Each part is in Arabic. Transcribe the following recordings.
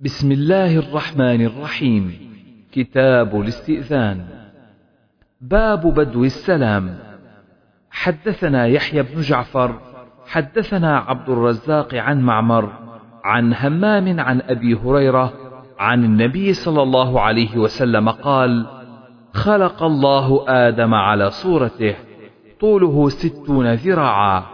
بسم الله الرحمن الرحيم. كتاب الاستئذان. باب بدو السلام. حدثنا يحيى بن جعفر حدثنا عبد الرزاق عن معمر عن همام عن أبي هريرة عن النبي صلى الله عليه وسلم قال خلق الله آدم على صورته طوله ستون ذراعا.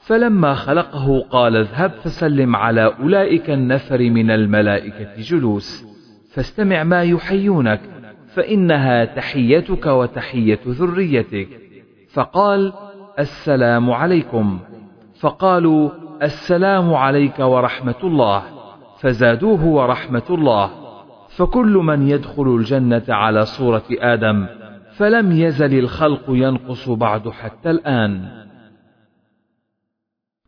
فلما خلقه قال اذهب فسلم على أولئك النفر من الملائكة جلوس. فاستمع ما يحيونك فإنها تحيتك وتحية ذريتك. فقال السلام عليكم. فقالوا السلام عليك ورحمة الله. فزادوه ورحمة الله. فكل من يدخل الجنة على صورة آدم فلم يزل الخلق ينقص بعد حتى الآن.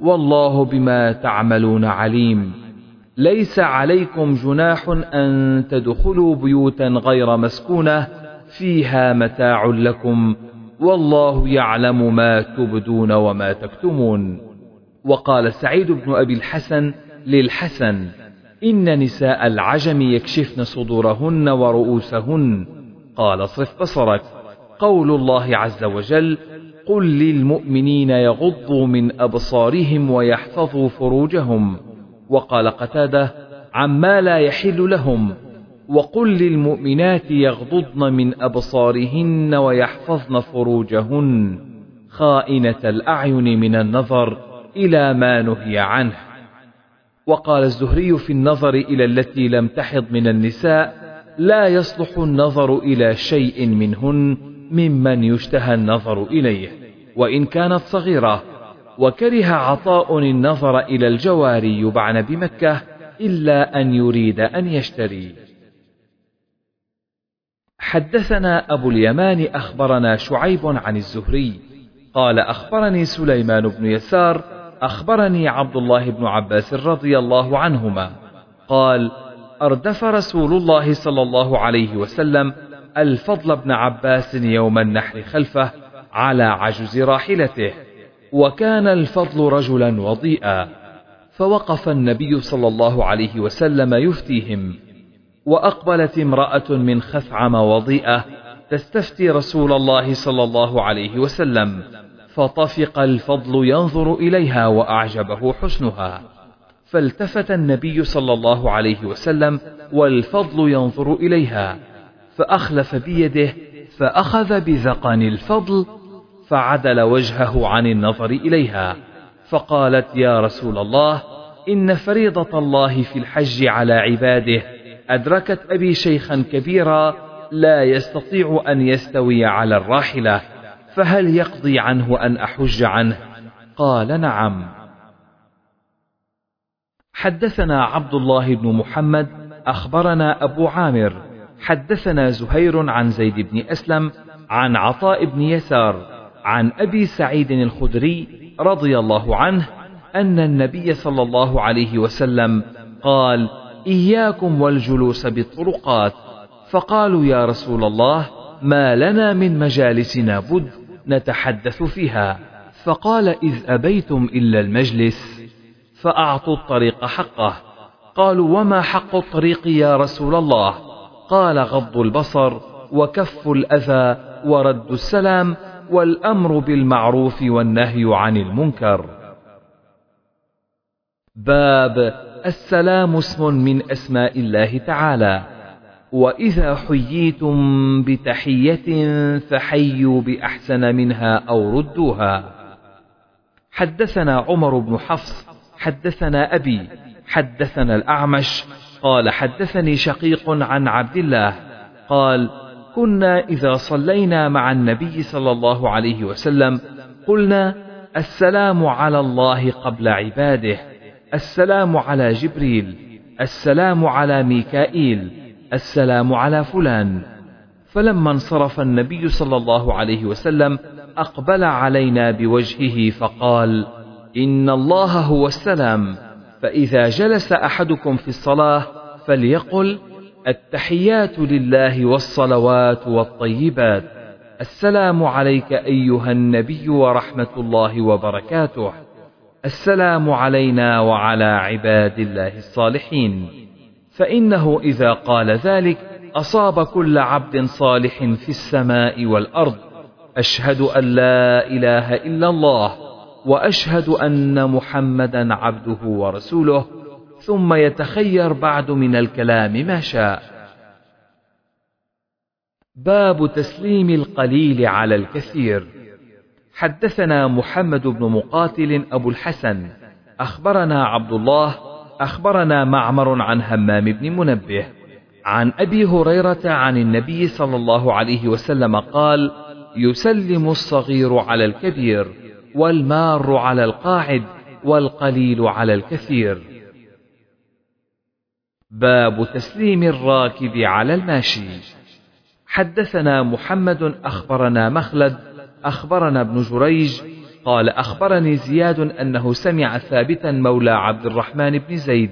والله بما تعملون عليم. ليس عليكم جناح أن تدخلوا بيوتا غير مسكونة فيها متاع لكم والله يعلم ما تبدون وما تكتمون. وقال سعيد بن أبي الحسن للحسن إن نساء العجم يكشفن صدورهن ورؤوسهن. قال صف بصرك. قول الله عز وجل قل للمؤمنين يغضوا من أبصارهم ويحفظوا فروجهم. وقال قتادة عما لا يحل لهم وقل للمؤمنات يغضضن من أبصارهن ويحفظن فروجهن. خائنة الأعين من النظر إلى ما نهي عنه. وقال الزهري في النظر إلى التي لم تحض من النساء لا يصلح النظر إلى شيء منهن ممن يشتهى النظر إليه وإن كانت صغيرة وكره عطاء النظر إلى الجواري يبعن بمكة إلا أن يريد أن يشتري. حدثنا أبو اليمان أخبرنا شعيب عن الزهري قال أخبرني سليمان بن يسار أخبرني عبد الله بن عباس رضي الله عنهما قال أردف رسول الله صلى الله عليه وسلم الفضل بن عباس يوم النحر خلفه على عجز راحلته. وكان الفضل رجلا وضيئا فوقف النبي صلى الله عليه وسلم يفتيهم. وأقبلت امرأة من خثعم وضيئة تستفتي رسول الله صلى الله عليه وسلم فطفق الفضل ينظر إليها وأعجبه حسنها. فالتفت النبي صلى الله عليه وسلم والفضل ينظر إليها. فأخلف بيده فأخذ بذقن الفضل فعدل وجهه عن النظر إليها. فقالت يا رسول الله إن فريضة الله في الحج على عباده. أدركت أبي شيخا كبيرا لا يستطيع أن يستوي على الراحلة فهل يقضي عنه أن أحج عنه؟ قال نعم. حدثنا عبد الله بن محمد أخبرنا أبو عامر. حدثنا زهير عن زيد بن أسلم عن عطاء بن يسار عن أبي سعيد الخدري رضي الله عنه أن النبي صلى الله عليه وسلم قال إياكم والجلوس بالطرقات فقالوا يا رسول الله ما لنا من مجالسنا بد نتحدث فيها فقال إذ أبيتم إلا المجلس فأعطوا الطريق حقه قالوا وما حق الطريق يا رسول الله؟ قال غض البصر وكف الأذى ورد السلام والأمر بالمعروف والنهي عن المنكر. باب السلام اسم من أسماء الله تعالى. وإذا حييتم بتحية فحيوا بأحسن منها أو ردوها. حدثنا عمر بن حفص حدثنا أبي حدثنا الأعمش قال حدثني شقيق عن عبد الله قال كنا إذا صلينا مع النبي صلى الله عليه وسلم قلنا السلام على الله قبل عباده السلام على جبريل السلام على ميكائيل السلام على فلان. فلما انصرف النبي صلى الله عليه وسلم أقبل علينا بوجهه فقال إن الله هو السلام. فإذا جلس أحدكم في الصلاة فليقل التحيات لله والصلوات والطيبات. السلام عليك أيها النبي ورحمة الله وبركاته. السلام علينا وعلى عباد الله الصالحين. فإنه إذا قال ذلك أصاب كل عبد صالح في السماء والأرض. أشهد أن لا إله إلا الله. وأشهد أن محمدا عبده ورسوله ثم يتخير بعد من الكلام ما شاء. باب تسليم القليل على الكثير. حدثنا محمد بن مقاتل أبو الحسن أخبرنا عبد الله أخبرنا معمر عن همام بن منبه. عن أبي هريرة عن النبي صلى الله عليه وسلم قال يسلم الصغير على الكبير. والمار على القاعد والقليل على الكثير. باب تسليم الراكب على الماشي. حدثنا محمد أخبرنا مخلد أخبرنا ابن جريج قال أخبرني زياد أنه سمع ثابتا مولى عبد الرحمن بن زيد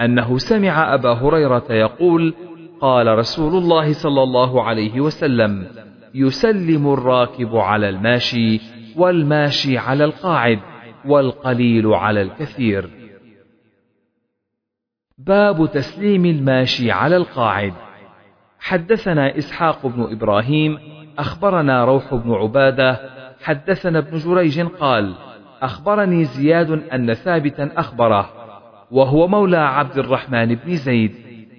أنه سمع أبا هريرة يقول قال رسول الله صلى الله عليه وسلم يسلم الراكب على الماشي والماشي على القاعد والقليل على الكثير. باب تسليم الماشي على القاعد. حدثنا إسحاق بن إبراهيم أخبرنا روح بن عبادة حدثنا ابن جريج قال أخبرني زياد أن ثابتا أخبره وهو مولى عبد الرحمن بن زيد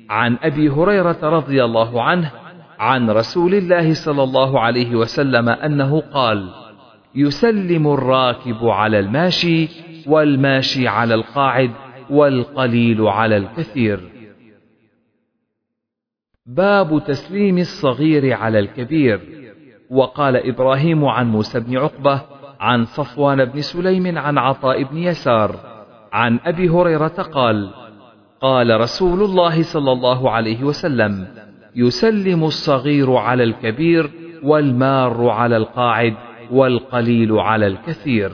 عن أبي هريرة رضي الله عنه عن رسول الله صلى الله عليه وسلم أنه قال يسلم الراكب على الماشي والماشي على القاعد والقليل على الكثير. باب تسليم الصغير على الكبير. وقال إبراهيم عن موسى بن عقبة عن صفوان بن سليم عن عطاء بن يسار عن أبي هريرة قال قال رسول الله صلى الله عليه وسلم يسلم الصغير على الكبير والمار على القاعد والقليل على الكثير.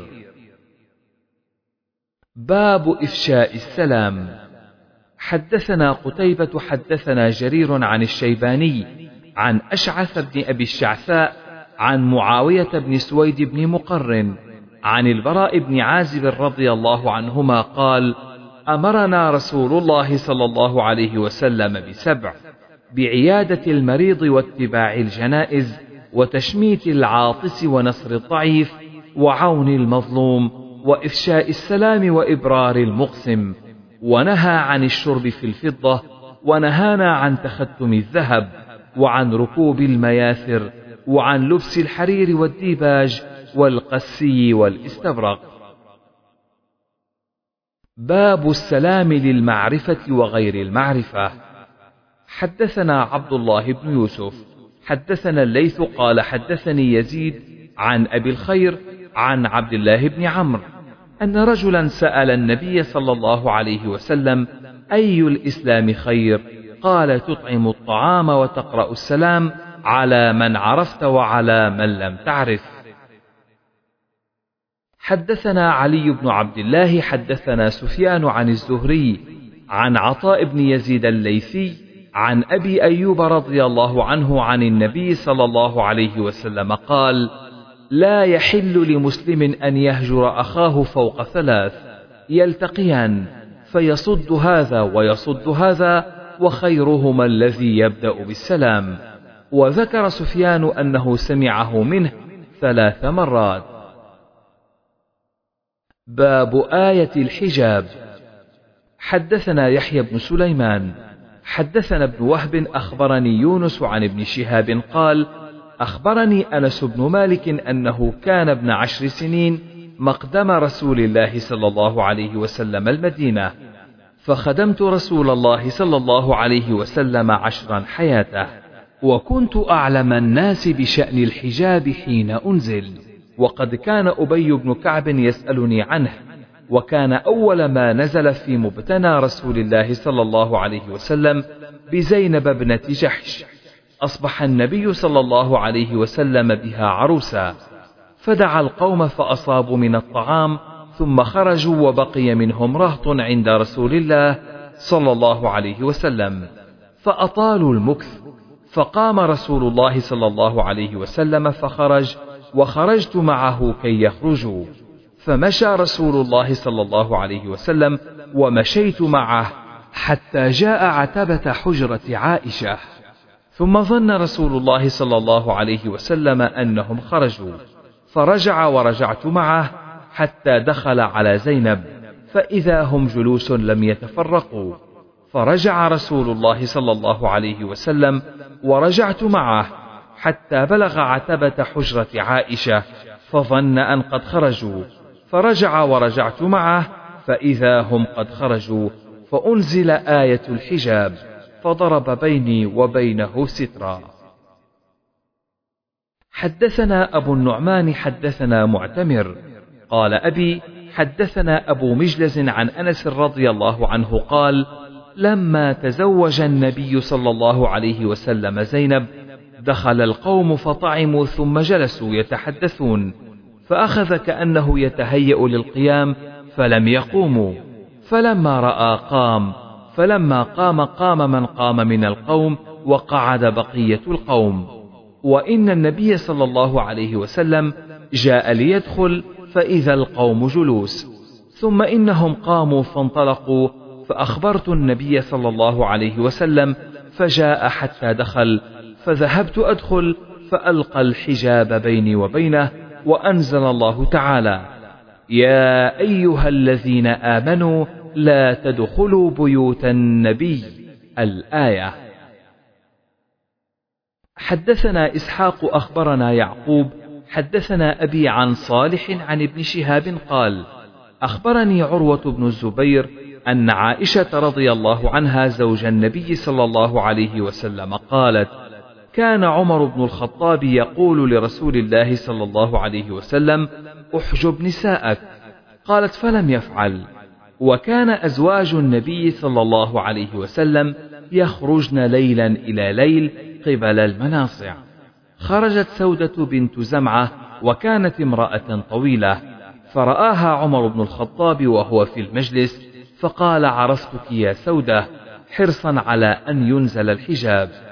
باب إفشاء السلام. حدثنا قتيبة حدثنا جرير عن الشيباني عن أشعث بن أبي الشعثاء عن معاوية بن سويد بن مقرن عن البراء بن عازب رضي الله عنهما قال أمرنا رسول الله صلى الله عليه وسلم بسبع بعيادة المريض واتباع الجنائز وتشميت العاطس ونصر الضعيف وعون المظلوم وإفشاء السلام وإبرار المقسم. ونهى عن الشرب في الفضة ونهانا عن تختم الذهب وعن ركوب المياثر وعن لبس الحرير والديباج والقسي والاستبرق. باب السلام للمعرفة وغير المعرفة. حدثنا عبد الله بن يوسف. حدثنا الليث قال حدثني يزيد عن أبي الخير عن عبد الله بن عمرو أن رجلا سأل النبي صلى الله عليه وسلم أي الإسلام خير؟ قال تطعم الطعام وتقرأ السلام على من عرفت وعلى من لم تعرف. حدثنا علي بن عبد الله حدثنا سفيان عن الزهري عن عطاء بن يزيد الليثي عن أبي أيوب رضي الله عنه عن النبي صلى الله عليه وسلم قال لا يحل لمسلم أن يهجر أخاه فوق ثلاث يلتقيان فيصد هذا ويصد هذا وخيرهما الذي يبدأ بالسلام. وذكر سفيان أنه سمعه منه ثلاث مرات. باب آية الحجاب. حدثنا يحيى بن سليمان. حدثنا ابن وهب أخبرني يونس عن ابن شهاب قال أخبرني أنس بن مالك أنه كان ابن عشر سنين مقدم رسول الله صلى الله عليه وسلم المدينة فخدمت رسول الله صلى الله عليه وسلم عشرا حياته وكنت أعلم الناس بشأن الحجاب حين أنزل وقد كان أبي بن كعب يسألني عنه وكان أول ما نزل في مبتنى رسول الله صلى الله عليه وسلم بزينب ابنة جحش. أصبح النبي صلى الله عليه وسلم بها عروسا. فدعا القوم فأصابوا من الطعام ثم خرجوا وبقي منهم رهط عند رسول الله صلى الله عليه وسلم. فأطالوا المكث فقام رسول الله صلى الله عليه وسلم فخرج وخرجت معه كي يخرجوا. فمشى رسول الله صلى الله عليه وسلم ومشيت معه حتى جاء عتبة حجرة عائشة. ثم ظن رسول الله صلى الله عليه وسلم أنهم خرجوا. فرجع ورجعت معه حتى دخل على زينب. فإذا هم جلوس لم يتفرقوا. فرجع رسول الله صلى الله عليه وسلم ورجعت معه حتى بلغ عتبة حجرة عائشة. فظن أن قد خرجوا. فرجع ورجعت معه فإذا هم قد خرجوا فأنزل آية الحجاب فضرب بيني وبينه سترا. حدثنا أبو النعمان حدثنا معتمر. قال أبي حدثنا أبو مجلز عن أنس رضي الله عنه قال لما تزوج النبي صلى الله عليه وسلم زينب دخل القوم فطعموا ثم جلسوا يتحدثون. فأخذ كأنه يتهيأ للقيام فلم يقوموا فلما رأى قام فلما قام قام من قام من القوم وقعد بقية القوم. وإن النبي صلى الله عليه وسلم جاء ليدخل فإذا القوم جلوس. ثم إنهم قاموا فانطلقوا فأخبرت النبي صلى الله عليه وسلم فجاء حتى دخل. فذهبت أدخل فألقى الحجاب بيني وبينه وأنزل الله تعالى يا أيها الذين آمنوا لا تدخلوا بيوت النبي. الآية. حدثنا إسحاق أخبرنا يعقوب حدثنا أبي عن صالح عن ابن شهاب قال أخبرني عروة بن الزبير أن عائشة رضي الله عنها زوج النبي صلى الله عليه وسلم قالت كان عمر بن الخطاب يقول لرسول الله صلى الله عليه وسلم أحجب نساءك. قالت فلم يفعل. وكان أزواج النبي صلى الله عليه وسلم يخرجن ليلا إلى ليل قبل المناصع. خرجت سودة بنت زمعة وكانت امرأة طويلة. فرآها عمر بن الخطاب وهو في المجلس فقال عرفتك يا سودة حرصا على أن ينزل الحجاب.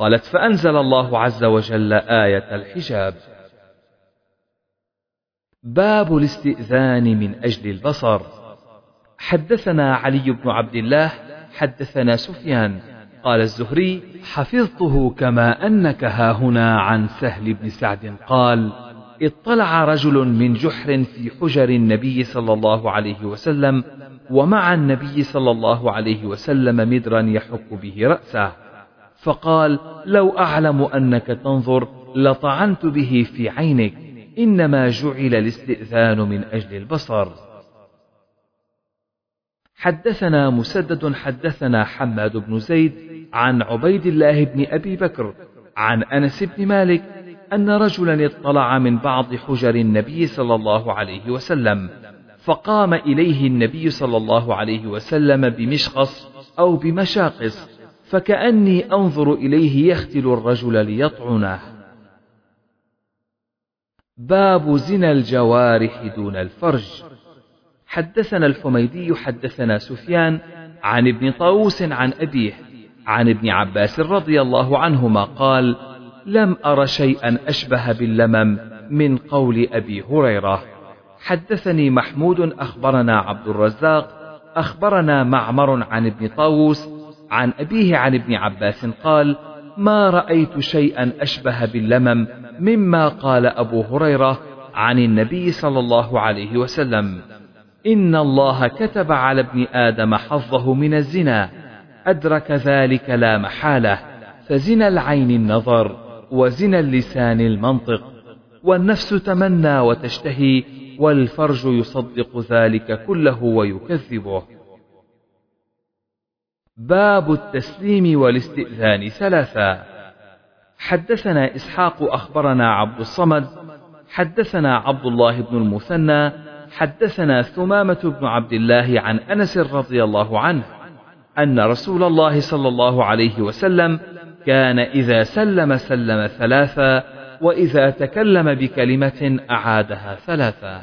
قالت فأنزل الله عز وجل آية الحجاب. باب الاستئذان من أجل البصر. حدثنا علي بن عبد الله حدثنا سفيان. قال الزهري حفظته كما أنك ها هنا عن سهل بن سعد قال اطلع رجل من جحر في حجر النبي صلى الله عليه وسلم ومع النبي صلى الله عليه وسلم مدرا يحك به رأسه. فقال لو أعلم أنك تنظر لطعنت به في عينك إنما جعل الاستئذان من أجل البصر. حدثنا مسدد حدثنا حماد بن زيد عن عبيد الله بن أبي بكر عن أنس بن مالك أن رجلا اطلع من بعض حجر النبي صلى الله عليه وسلم فقام إليه النبي صلى الله عليه وسلم بمشخص أو بمشاقص. فكأني أنظر إليه يختل الرجل ليطعنه. باب زنا الجوارح دون الفرج. حدثنا الحميدي حدثنا سفيان عن ابن طاووس عن أبيه عن ابن عباس رضي الله عنهما قال لم أر شيئا أشبه باللمم من قول أبي هريرة. حدثني محمود أخبرنا عبد الرزاق أخبرنا معمر عن ابن طاووس عن أبيه عن ابن عباس قال ما رأيت شيئا أشبه باللمم مما قال أبو هريرة عن النبي صلى الله عليه وسلم. إن الله كتب على ابن آدم حظه من الزنا أدرك ذلك لا محالة فزنا العين النظر وزنا اللسان المنطق والنفس تمنى وتشتهي والفرج يصدق ذلك كله ويكذبه. باب التسليم والاستئذان ثلاثا. حدثنا إسحاق أخبرنا عبد الصمد حدثنا عبد الله بن المثنى حدثنا ثمامة بن عبد الله عن أنس رضي الله عنه أن رسول الله صلى الله عليه وسلم كان إذا سلم سلم ثلاثا وإذا تكلم بكلمة أعادها ثلاثا.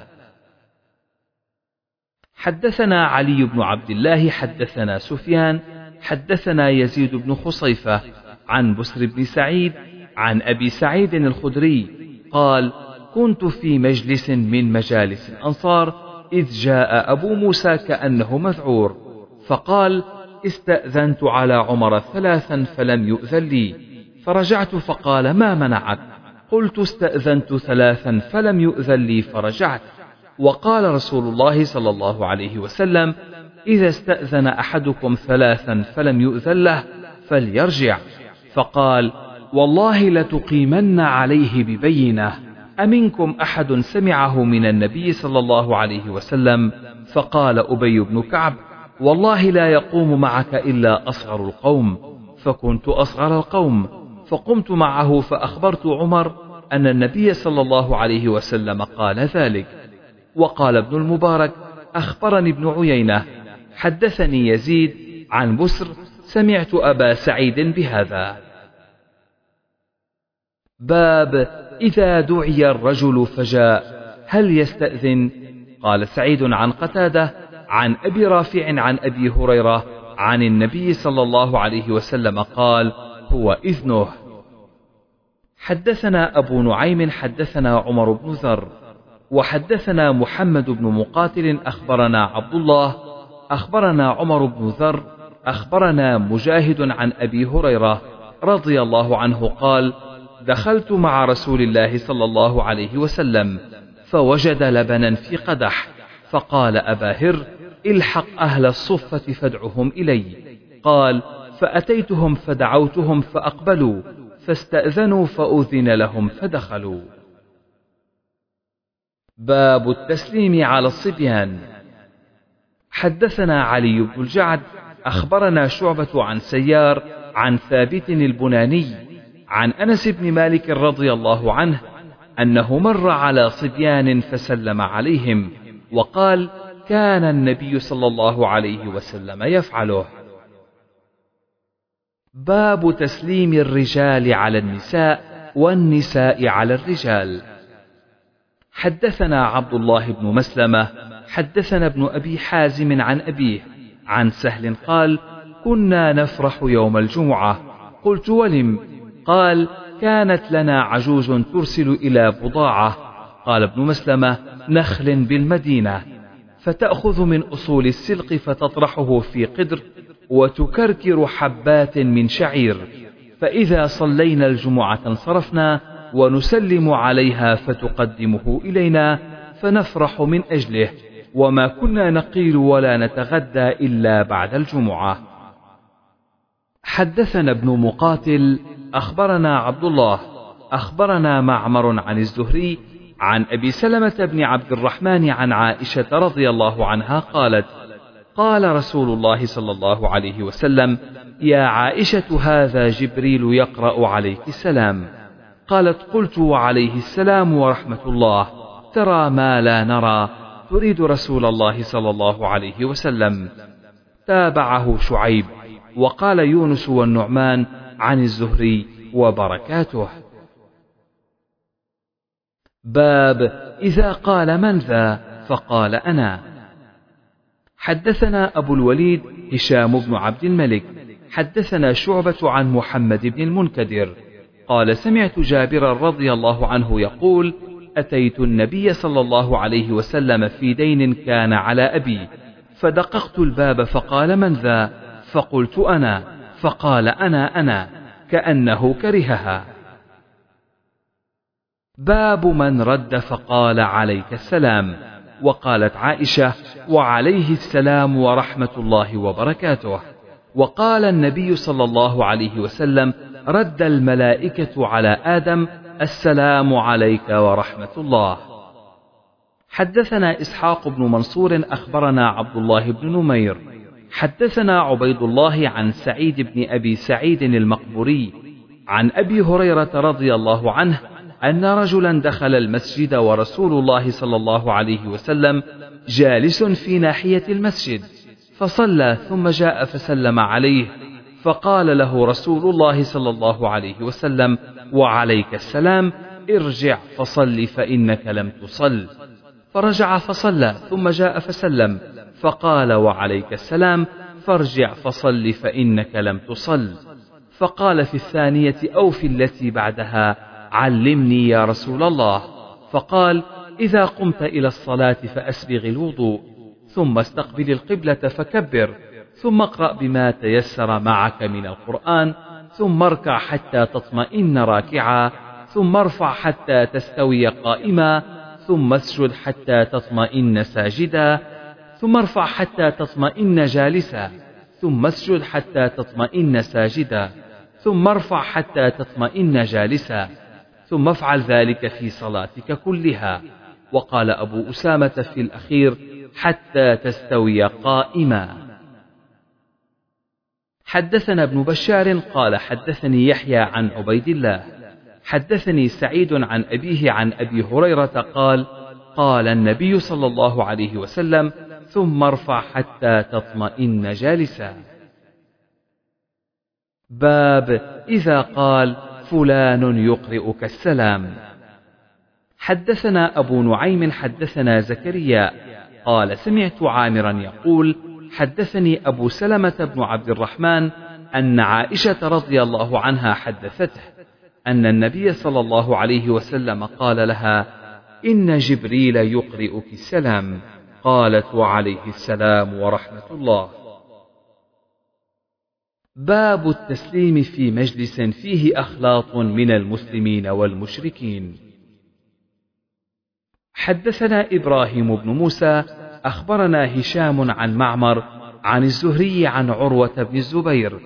حدثنا علي بن عبد الله حدثنا سفيان حدثنا يزيد بن خصيفة عن بسر بن سعيد عن أبي سعيد الخدري قال كنت في مجلس من مجالس الأنصار إذ جاء أبو موسى كأنه مذعور فقال استأذنت على عمر ثلاثا فلم يؤذن لي فرجعت فقال ما منعك؟ قلت استأذنت ثلاثا فلم يؤذن لي فرجعت. وقال رسول الله صلى الله عليه وسلم إذا استأذن أحدكم ثلاثا فلم يؤذن له فليرجع. فقال والله لتقيمن عليه ببينة. أمنكم أحد سمعه من النبي صلى الله عليه وسلم؟ فقال أبي بن كعب والله لا يقوم معك إلا أصغر القوم. فكنت أصغر القوم. فقمت معه فأخبرت عمر أن النبي صلى الله عليه وسلم قال ذلك. وقال ابن المبارك أخبرني ابن عيينة. حدثني يزيد عن بسر سمعت أبا سعيد بهذا. باب إذا دعي الرجل فجاء هل يستأذن؟ قال سعيد عن قتادة عن أبي رافع عن أبي هريرة عن النبي صلى الله عليه وسلم قال هو إذنه. حدثنا أبو نعيم حدثنا عمر بن ذر وحدثنا محمد بن مقاتل أخبرنا عبد الله أخبرنا عمر بن ذر أخبرنا مجاهد عن أبي هريرة رضي الله عنه قال دخلت مع رسول الله صلى الله عليه وسلم فوجد لبنا في قدح فقال أبا هر الحق أهل الصفة فادعهم إلي قال فأتيتهم فدعوتهم فأقبلوا فاستأذنوا فأذن لهم فدخلوا باب التسليم على الصبيان. حدثنا علي بن الجعد أخبرنا شعبة عن سيار عن ثابت البناني عن أنس بن مالك رضي الله عنه أنه مر على صبيان فسلم عليهم وقال كان النبي صلى الله عليه وسلم يفعله. باب تسليم الرجال على النساء والنساء على الرجال. حدثنا عبد الله بن مسلمة حدثنا ابن أبي حازم عن أبيه عن سهل قال كنا نفرح يوم الجمعة. قلت ولم؟ قال كانت لنا عجوز ترسل إلى بضاعة. قال ابن مسلمة نخل بالمدينة. فتأخذ من أصول السلق فتطرحه في قدر وتكركر حبات من شعير. فإذا صلينا الجمعة انصرفنا ونسلم عليها فتقدمه إلينا فنفرح من أجله. وما كنا نقيل ولا نتغدى إلا بعد الجمعة. حدثنا ابن مقاتل أخبرنا عبد الله أخبرنا معمر عن الزهري عن أبي سلمة بن عبد الرحمن عن عائشة رضي الله عنها قالت قال رسول الله صلى الله عليه وسلم يا عائشة هذا جبريل يقرأ عليك السلام. قالت قلت وعليه السلام ورحمة الله ترى ما لا نرى. تريد رسول الله صلى الله عليه وسلم. تابعه شعيب وقال يونس والنعمان عن الزهري وبركاته. باب إذا قال من ذا؟ فقال أنا. حدثنا أبو الوليد هشام بن عبد الملك. حدثنا شعبة عن محمد بن المنكدر. قال سمعت جابرا رضي الله عنه يقول أتيت النبي صلى الله عليه وسلم في دين كان على أبي فدققت الباب فقال من ذا؟ فقلت أنا. فقال أنا أنا. كأنه كرهها. باب من رد فقال عليك السلام. وقالت عائشة وعليه السلام ورحمة الله وبركاته. وقال النبي صلى الله عليه وسلم رد الملائكة على آدم السلام عليك ورحمة الله. حدثنا إسحاق بن منصور أخبرنا عبد الله بن نمير. حدثنا عبيد الله عن سعيد بن أبي سعيد المقبوري عن أبي هريرة رضي الله عنه أن رجلا دخل المسجد ورسول الله صلى الله عليه وسلم جالس في ناحية المسجد فصلى ثم جاء فسلم عليه فقال له رسول الله صلى الله عليه وسلم وعليك السلام ارجع فصل فإنك لم تصل. فرجع فصلى ثم جاء فسلم. فقال وعليك السلام فارجع فصل فإنك لم تصل. فقال في الثانية أو في التي بعدها علمني يا رسول الله. فقال إذا قمت إلى الصلاة فأسبغ الوضوء ثم استقبل القبلة فكبر ثم اقرأ بما تيسر معك من القرآن ثم اركع حتى تطمئن راكعا ثم ارفع حتى تستوي قائما ثم اسجد حتى تطمئن ساجدا ثم ارفع حتى تطمئن جالسا ثم اسجد حتى تطمئن ساجدا ثم ارفع حتى تطمئن جالسا ثم افعل ذلك في صلاتك كلها. وقال أبو أسامة في الأخير حتى تستوي قائما. حدثنا ابن بشار قال حدثني يحيى عن عبيد الله. حدثني سعيد عن أبيه عن أبي هريرة قال قال النبي صلى الله عليه وسلم ثم ارفع حتى تطمئن جالسا. باب إذا قال فلان يقرئك السلام. حدثنا أبو نعيم حدثنا زكريا قال سمعت عامرا يقول حدثني أبو سلمة بن عبد الرحمن أن عائشة رضي الله عنها حدثته أن النبي صلى الله عليه وسلم قال لها إن جبريل يقرئك السلام قالت وعليه السلام ورحمة الله. باب التسليم في مجلس فيه أخلاط من المسلمين والمشركين. حدثنا إبراهيم بن موسى أخبرنا هشام عن معمر عن الزهري عن عروة بن الزبير.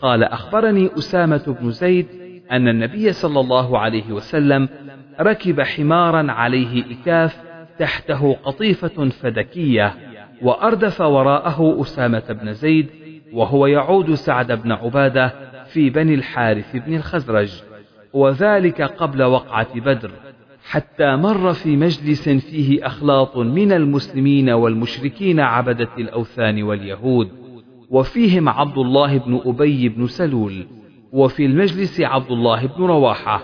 قال أخبرني أسامة بن زيد أن النبي صلى الله عليه وسلم ركب حمارا عليه إكاف تحته قطيفة فدكية وأردف وراءه أسامة بن زيد وهو يعود سعد بن عبادة في بني الحارث بن الخزرج وذلك قبل وقعة بدر. حتى مر في مجلس فيه أخلاط من المسلمين والمشركين عبدة الأوثان واليهود وفيهم عبد الله بن أبي بن سلول وفي المجلس عبد الله بن رواحة.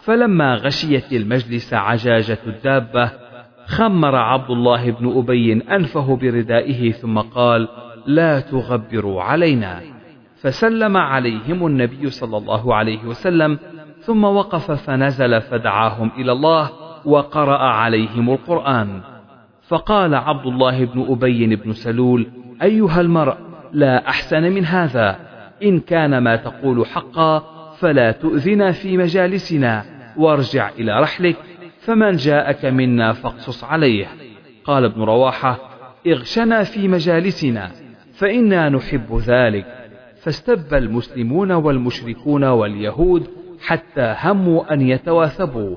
فلما غشيت المجلس عجاجة الدابة خمر عبد الله بن أبي أنفه بردائه ثم قال لا تغبروا علينا. فسلم عليهم النبي صلى الله عليه وسلم ثم وقف فنزل فدعاهم إلى الله وقرأ عليهم القرآن. فقال عبد الله بن أبي بن سلول أيها المرء لا أحسن من هذا. إن كان ما تقول حقا فلا تؤذنا في مجالسنا. وارجع إلى رحلك فمن جاءك منا فاقصص عليه. قال ابن رواحة اغشنا في مجالسنا فإنا نحب ذلك. فاستب المسلمون والمشركون واليهود حتى هموا أن يتواثبوا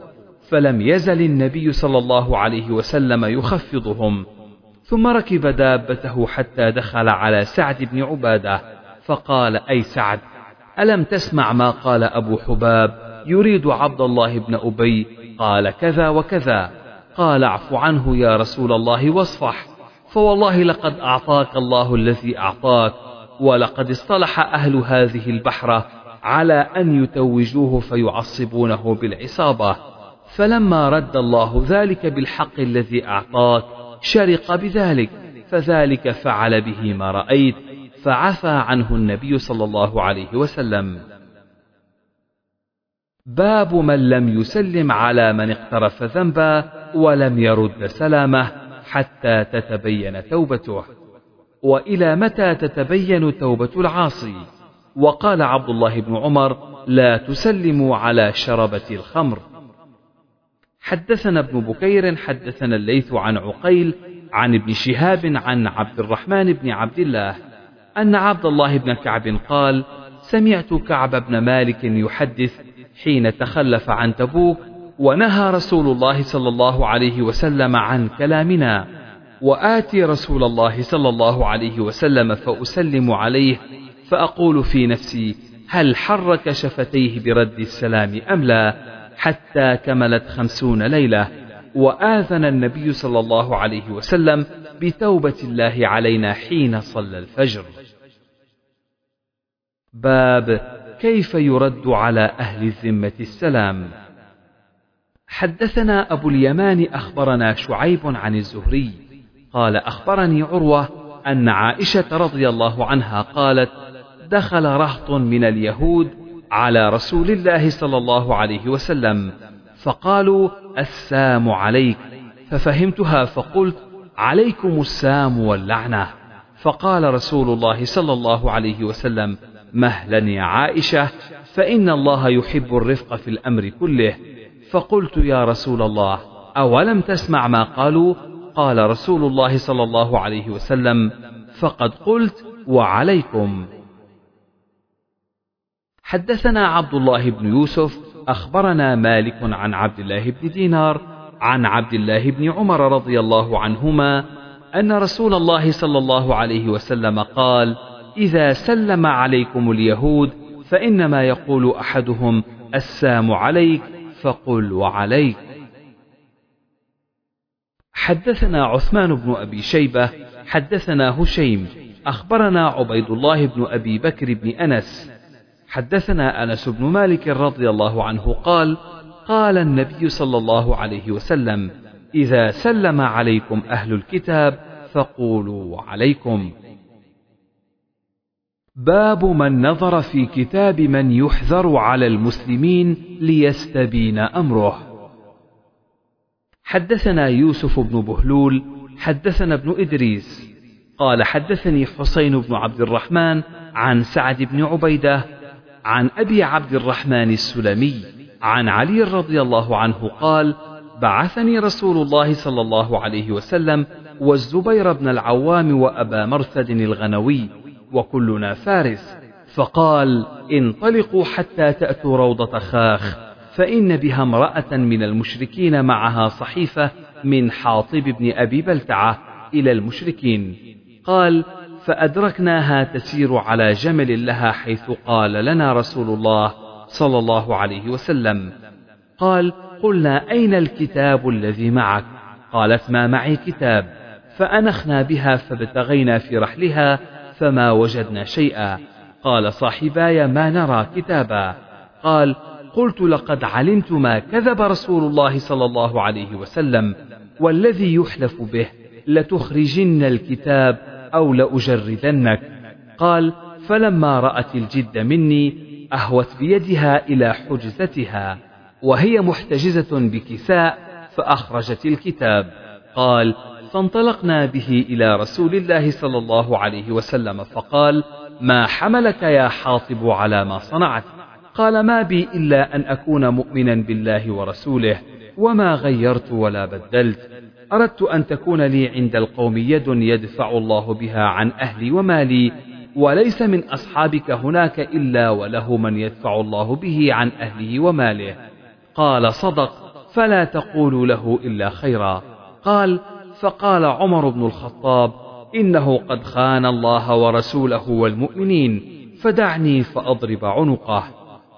فلم يزل النبي صلى الله عليه وسلم يخفضهم. ثم ركب دابته حتى دخل على سعد بن عبادة فقال أي سعد ألم تسمع ما قال أبو حباب؟ يريد عبد الله بن أبي قال كذا وكذا. قال اعف عنه يا رسول الله واصفح فوالله لقد أعطاك الله الذي أعطاك ولقد اصطلح أهل هذه البحره على أن يتوجوه فيعصبونه بالعصابة. فلما رد الله ذلك بالحق الذي أعطاك شرق بذلك. فذلك فعل به ما رأيت فعفى عنه النبي صلى الله عليه وسلم. باب من لم يسلم على من اقترف ذنبا ولم يرد سلامه حتى تتبين توبته. وإلى متى تتبين توبة العاصي؟ وقال عبد الله بن عمر لا تسلموا على شربة الخمر. حدثنا ابن بكير حدثنا الليث عن عقيل عن ابن شهاب عن عبد الرحمن بن عبد الله أن عبد الله بن كعب قال سمعت كعب بن مالك يحدث حين تخلف عن تبوك ونهى رسول الله صلى الله عليه وسلم عن كلامنا وآتي رسول الله صلى الله عليه وسلم فأسلم عليه فأقول في نفسي هل حرك شفتيه برد السلام أم لا؟ حتى كملت خمسون ليلة وآذن النبي صلى الله عليه وسلم بتوبة الله علينا حين صلى الفجر. باب كيف يرد على أهل الذمة السلام؟ حدثنا أبو اليمان أخبرنا شعيب عن الزهري قال أخبرني عروة أن عائشة رضي الله عنها قالت دخل رهط من اليهود على رسول الله صلى الله عليه وسلم فقالوا السام عليك ففهمتها فقلت عليكم السام واللعنة. فقال رسول الله صلى الله عليه وسلم مهلا يا عائشة فإن الله يحب الرفق في الأمر كله. فقلت يا رسول الله أولم تسمع ما قالوا؟ قال رسول الله صلى الله عليه وسلم فقد قلت وعليكم. حدثنا عبد الله بن يوسف أخبرنا مالك عن عبد الله بن دينار عن عبد الله بن عمر رضي الله عنهما أن رسول الله صلى الله عليه وسلم قال إذا سلم عليكم اليهود فإنما يقول أحدهم السام عليك فقل وعليك. حدثنا عثمان بن أبي شيبة حدثنا هشيم أخبرنا عبيد الله بن أبي بكر بن أنس حدثنا أنس بن مالك رضي الله عنه قال قال النبي صلى الله عليه وسلم إذا سلم عليكم أهل الكتاب فقولوا عليكم. باب من نظر في كتاب من يحذر على المسلمين ليستبين أمره. حدثنا يوسف بن بهلول حدثنا ابن إدريس. قال حدثني حسين بن عبد الرحمن عن سعد بن عبيدة عن أبي عبد الرحمن السلمي عن علي رضي الله عنه قال بعثني رسول الله صلى الله عليه وسلم والزبير بن العوام وأبا مرثد الغنوي وكلنا فارس فقال انطلقوا حتى تأتوا روضة خاخ فإن بها امرأة من المشركين معها صحيفة من حاطب بن أبي بلتعة إلى المشركين. قال فأدركناها تسير على جمل لها حيث قال لنا رسول الله صلى الله عليه وسلم. قال قلنا أين الكتاب الذي معك؟ قالت ما معي كتاب. فأنخنا بها فابتغينا في رحلها فما وجدنا شيئا. قال صاحباي ما نرى كتابا. قال قلت لقد علمت ما كذب رسول الله صلى الله عليه وسلم والذي يحلف به لتخرجن الكتاب أو لأجردنك. قال فلما رأت الجد مني أهوت بيدها إلى حجزتها وهي محتجزة بكساء فأخرجت الكتاب. قال فانطلقنا به إلى رسول الله صلى الله عليه وسلم فقال ما حملك يا حاطب على ما صنعت؟ قال ما بي إلا أن أكون مؤمنا بالله ورسوله وما غيرت ولا بدلت. أردت أن تكون لي عند القوم يد يدفع الله بها عن أهلي ومالي وليس من أصحابك هناك إلا وله من يدفع الله به عن أهله وماله. قال صدق فلا تقولوا له إلا خيرا. قال فقال عمر بن الخطاب إنه قد خان الله ورسوله والمؤمنين فدعني فأضرب عنقه.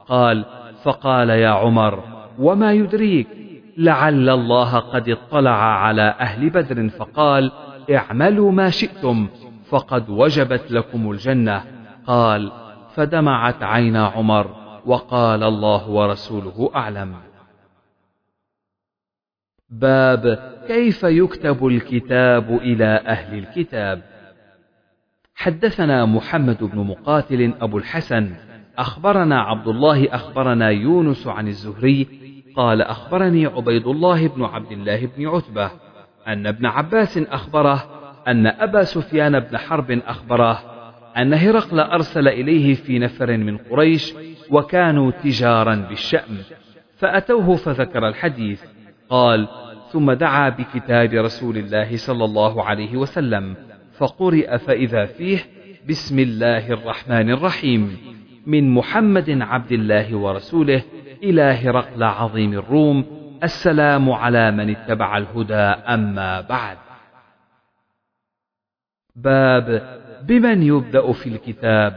قال فقال يا عمر وما يدريك؟ لعل الله قد اطلع على أهل بدر فقال اعملوا ما شئتم فقد وجبت لكم الجنة. قال فدمعت عينا عمر وقال الله ورسوله أعلم. باب كيف يكتب الكتاب إلى أهل الكتاب؟ حدثنا محمد بن مقاتل أبو الحسن أخبرنا عبد الله أخبرنا يونس عن الزهري قال أخبرني عبيد الله بن عبد الله بن عتبة أن ابن عباس أخبره أن أبا سفيان بن حرب أخبره أن هرقل أرسل إليه في نفر من قريش وكانوا تجارا بالشأم فأتوه فذكر الحديث قال ثم دعا بكتاب رسول الله صلى الله عليه وسلم فقرئ فإذا فيه بسم الله الرحمن الرحيم من محمد عبد الله ورسوله إلى هرقل عظيم الروم السلام على من اتبع الهدى أما بعد. باب بمن يبدأ في الكتاب؟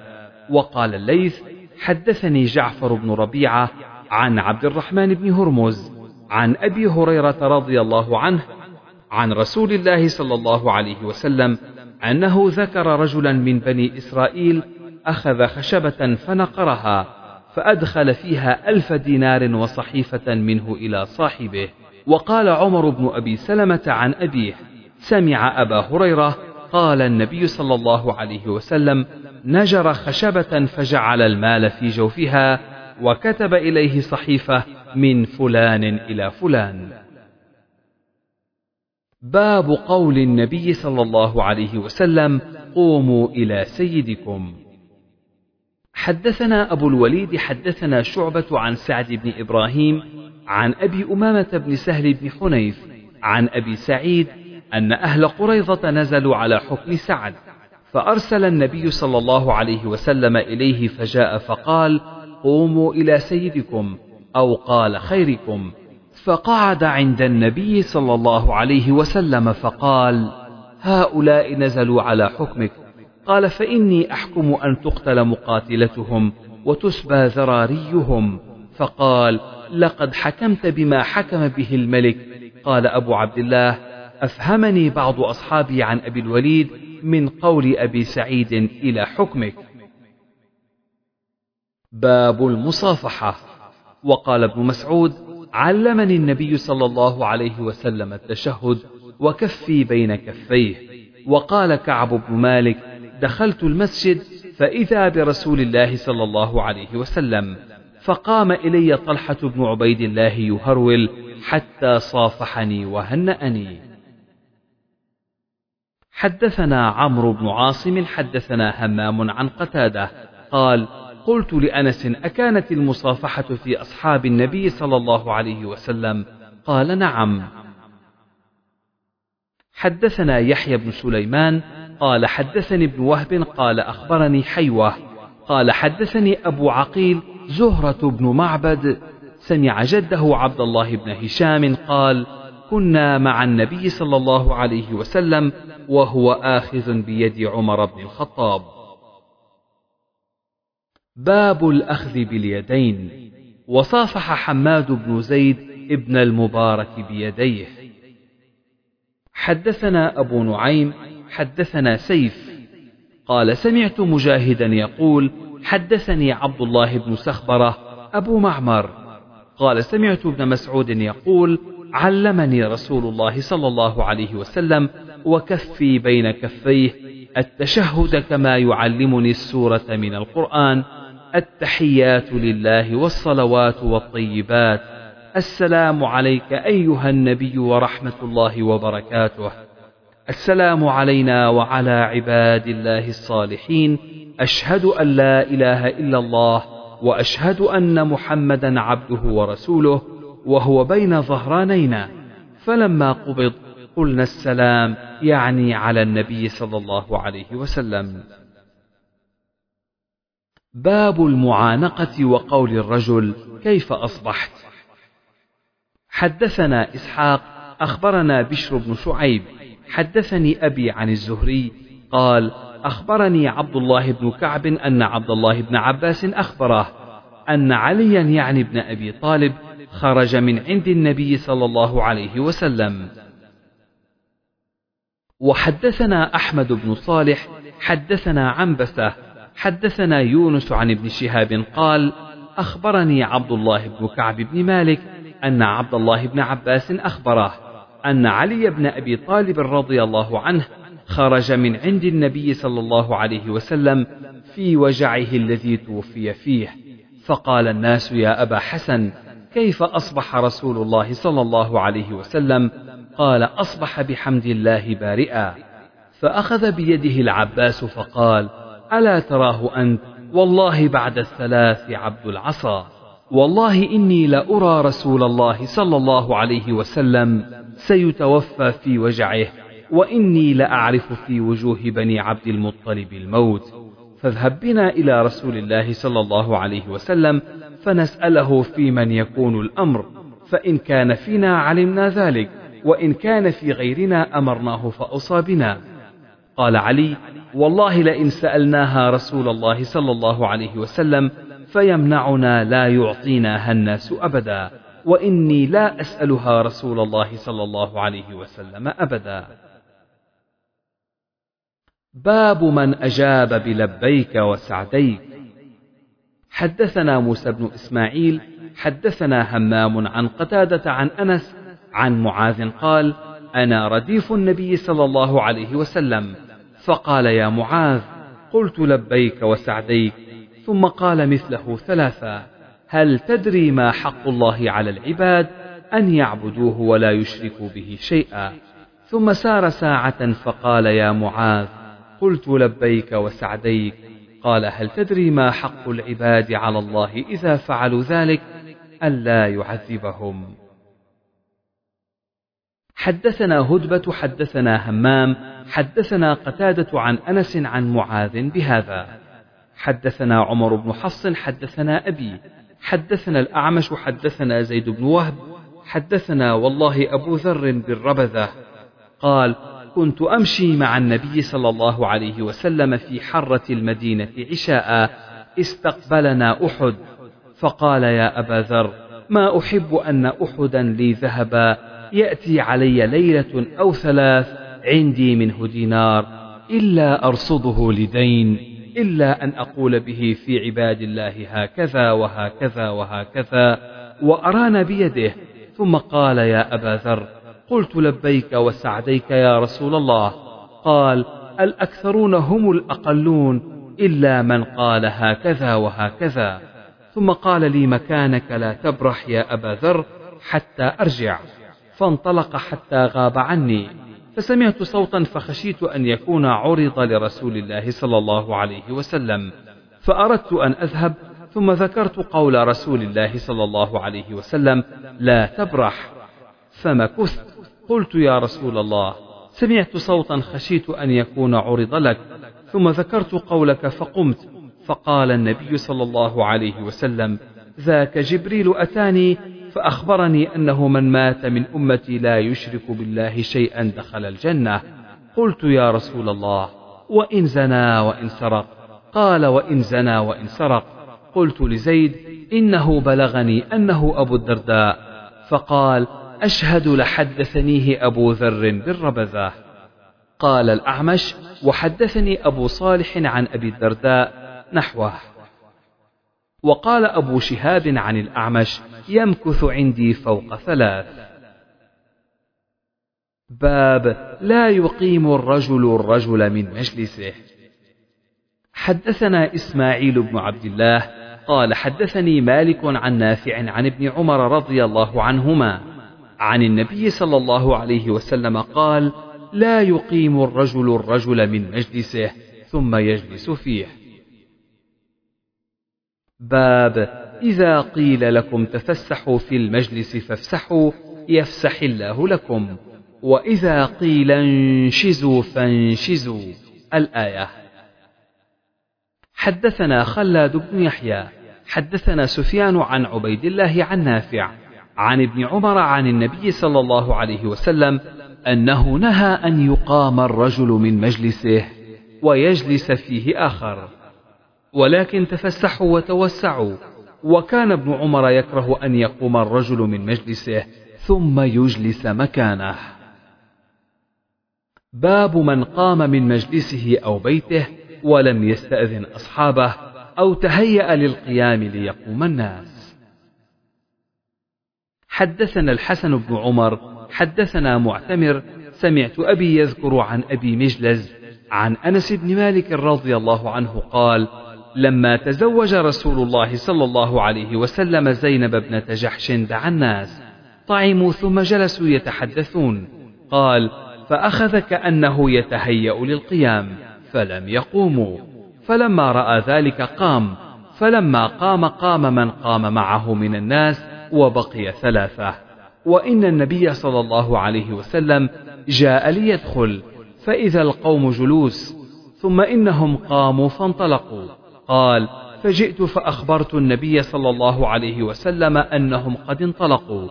وقال الليث حدثني جعفر بن ربيعة عن عبد الرحمن بن هرمز عن أبي هريرة رضي الله عنه عن رسول الله صلى الله عليه وسلم أنه ذكر رجلا من بني إسرائيل أخذ خشبة فنقرها فأدخل فيها ألف دينار وصحيفة منه إلى صاحبه. وقال عمر بن أبي سلمة عن أبيه سمع أبا هريرة قال النبي صلى الله عليه وسلم نجر خشبة فجعل المال في جوفها وكتب إليه صحيفة من فلان إلى فلان. باب قول النبي صلى الله عليه وسلم قوموا إلى سيدكم. حدثنا أبو الوليد حدثنا شعبة عن سعد بن إبراهيم عن أبي أمامة بن سهل بن حنيف عن أبي سعيد أن أهل قريظة نزلوا على حكم سعد فأرسل النبي صلى الله عليه وسلم إليه فجاء فقال قوموا إلى سيدكم أو قال خيركم. فقعد عند النبي صلى الله عليه وسلم فقال هؤلاء نزلوا على حكمك قال فإني أحكم أن تقتل مقاتلتهم وتسبى ذراريهم. فقال لقد حكمت بما حكم به الملك. قال أبو عبد الله أفهمني بعض أصحابي عن أبي الوليد من قول أبي سعيد إلى حكمك. باب المصافحة. وقال ابن مسعود علمني النبي صلى الله عليه وسلم التشهد وكفي بين كفيه. وقال كعب بن مالك دخلت المسجد فإذا برسول الله صلى الله عليه وسلم فقام إلي طلحة بن عبيد الله يهرول حتى صافحني وهنأني. حدثنا عمرو بن عاصم حدثنا همام عن قتادة قال قلت لأنس أكانت المصافحة في أصحاب النبي صلى الله عليه وسلم؟ قال نعم. حدثنا يحيى بن سليمان قال حدثني ابن وهب قال أخبرني حيوة. قال حدثني أبو عقيل زهرة بن معبد. سمع جده عبد الله بن هشام قال كنا مع النبي صلى الله عليه وسلم وهو آخذ بيد عمر بن الخطاب. باب الأخذ باليدين. وصافح حماد بن زيد ابن المبارك بيديه. حدثنا أبو نعيم حدثنا سيف. قال سمعت مجاهدا يقول حدثني عبد الله بن سخبرة أبو معمر. قال سمعت ابن مسعود يقول علمني رسول الله صلى الله عليه وسلم وكفي بين كفيه التشهد كما يعلمني السورة من القرآن التحيات لله والصلوات والطيبات. السلام عليك أيها النبي ورحمة الله وبركاته. السلام علينا وعلى عباد الله الصالحين. أشهد أن لا إله إلا الله وأشهد أن محمدا عبده ورسوله وهو بين ظهرانينا فلما قبض قلنا السلام يعني على النبي صلى الله عليه وسلم. باب المعانقة وقول الرجل كيف أصبحت. حدثنا إسحاق أخبرنا بشر بن شعيب حدثني أبي عن الزهري قال أخبرني عبد الله بن كعب أن عبد الله بن عباس أخبره أن عليا يعني ابن أبي طالب خرج من عند النبي صلى الله عليه وسلم. وحدثنا أحمد بن صالح حدثنا عنبسة حدثنا يونس عن ابن شهاب قال أخبرني عبد الله بن كعب بن مالك أن عبد الله بن عباس أخبره. أن علي بن أبي طالب رضي الله عنه خرج من عند النبي صلى الله عليه وسلم في وجعه الذي توفي فيه. فقال الناس يا أبا حسن كيف أصبح رسول الله صلى الله عليه وسلم؟ قال أصبح بحمد الله بارئا. فأخذ بيده العباس فقال ألا تراه أنت؟ والله بعد الثلاث عبد العصا. والله إني لأرى رسول الله صلى الله عليه وسلم سيتوفى في وجعه وإني لأعرف في وجوه بني عبد المطلب الموت. فاذهب بنا إلى رسول الله صلى الله عليه وسلم فنسأله في من يكون الأمر فإن كان فينا علمنا ذلك وإن كان في غيرنا أمرناه فأوصى بنا قال علي والله لئن سألناها رسول الله صلى الله عليه وسلم فيمنعنا لا يعطيناها الناس أبدا وإني لا أسألها رسول الله صلى الله عليه وسلم أبدا. باب من أجاب بلبيك وسعديك. حدثنا موسى بن إسماعيل حدثنا همام عن قتادة عن أنس عن معاذ قال أنا رديف النبي صلى الله عليه وسلم. فقال يا معاذ قلت لبيك وسعديك ثم قال مثله ثلاثا هل تدري ما حق الله على العباد أن يعبدوه ولا يشركوا به شيئا؟ ثم سار ساعة فقال يا معاذ قلت لبيك وسعديك. قال هل تدري ما حق العباد على الله إذا فعلوا ذلك؟ ألا يعذبهم. حدثنا هدبة حدثنا همام حدثنا قتادة عن أنس عن معاذ بهذا. حدثنا عمر بن حفص حدثنا أبي حدثنا الأعمش حدثنا زيد بن وهب حدثنا والله أبو ذر بالربذة. قال كنت أمشي مع النبي صلى الله عليه وسلم في حرة المدينة عشاء استقبلنا أحد. فقال يا أبا ذر ما أحب أن أحدا لي ذهبا يأتي علي ليلة أو ثلاث عندي منه دينار إلا أرصده لدين. إلا أن أقول به في عباد الله هكذا وهكذا وهكذا وأرانا بيده. ثم قال يا أبا ذر قلت لبيك وسعديك يا رسول الله. قال الأكثرون هم الأقلون إلا من قال هكذا وهكذا. ثم قال لي مكانك لا تبرح يا أبا ذر حتى أرجع. فانطلق حتى غاب عني. فسمعت صوتا فخشيت أن يكون عرض لرسول الله صلى الله عليه وسلم فأردت أن أذهب ثم ذكرت قول رسول الله صلى الله عليه وسلم لا تبرح. فمكثت قلت يا رسول الله. سمعت صوتا خشيت أن يكون عرض لك ثم ذكرت قولك فقمت. فقال النبي صلى الله عليه وسلم ذاك جبريل أتاني فأخبرني أنه من مات من أمتي لا يشرك بالله شيئا دخل الجنة. قلت يا رسول الله وإن زنا وإن سرق؟ قال وإن زنا وإن سرق. قلت لزيد إنه بلغني أنه أبو الدرداء. فقال أشهد لحدثنيه أبو ذر بالربذة. قال الأعمش وحدثني أبو صالح عن أبي الدرداء نحوه. وقال أبو شهاب عن الأعمش يمكث عندي فوق ثلاث. باب لا يقيم الرجل الرجل من مجلسه. حدثنا إسماعيل بن عبد الله قال حدثني مالك عن نافع عن ابن عمر رضي الله عنهما. عن النبي صلى الله عليه وسلم قال لا يقيم الرجل الرجل من مجلسه ثم يجلس فيه. باب إذا قيل لكم تفسحوا في المجلس فافسحوا يفسح الله لكم. وإذا قيل انشزوا فانشزوا. الآية حدثنا خلاد بن يحيى حدثنا سفيان عن عبيد الله عن نافع عن ابن عمر عن النبي صلى الله عليه وسلم أنه نهى أن يقام الرجل من مجلسه ويجلس فيه آخر. ولكن تفسحوا وتوسعوا. وكان ابن عمر يكره أن يقوم الرجل من مجلسه ثم يجلس مكانه. باب من قام من مجلسه أو بيته ولم يستأذن أصحابه أو تهيأ للقيام ليقوم الناس. حدثنا الحسن بن عمر حدثنا معتمر سمعت أبي يذكر عن أبي مجلز عن أنس بن مالك رضي الله عنه قال لما تزوج رسول الله صلى الله عليه وسلم زينب ابنة جحش دعا الناس. طعموا ثم جلسوا يتحدثون. قال فأخذ كأنه يتهيأ للقيام فلم يقوموا. فلما رأى ذلك قام. فلما قام قام من قام معه من الناس وبقي ثلاثة. وإن النبي صلى الله عليه وسلم جاء ليدخل فإذا القوم جلوس ثم إنهم قاموا فانطلقوا. قال فجئت فأخبرت النبي صلى الله عليه وسلم أنهم قد انطلقوا.